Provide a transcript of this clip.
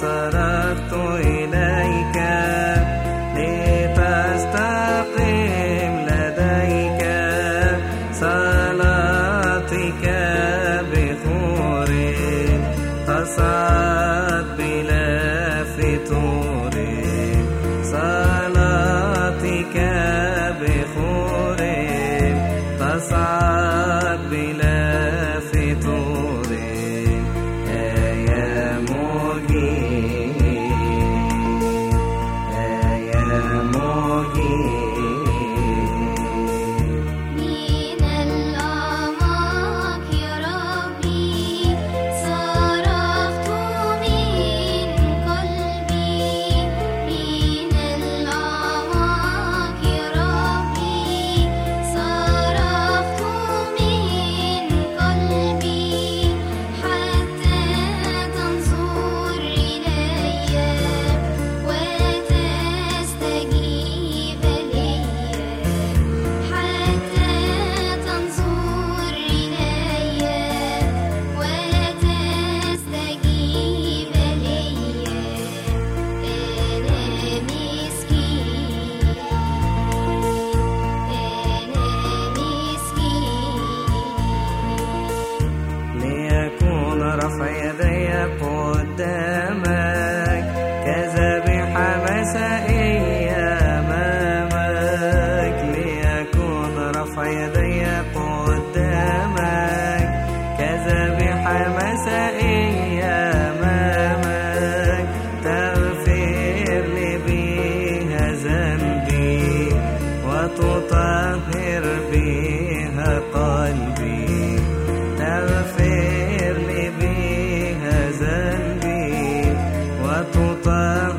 صرفت إليك. لتستقيم لديك. صلاتك بخور تصعد رفع يدي قدامك كذبح مسائية أمامك. ليكون رفع يدي قدامك كذبح مسائية أمامك. تغفر لي بها ذنبي وتطهر وتطهر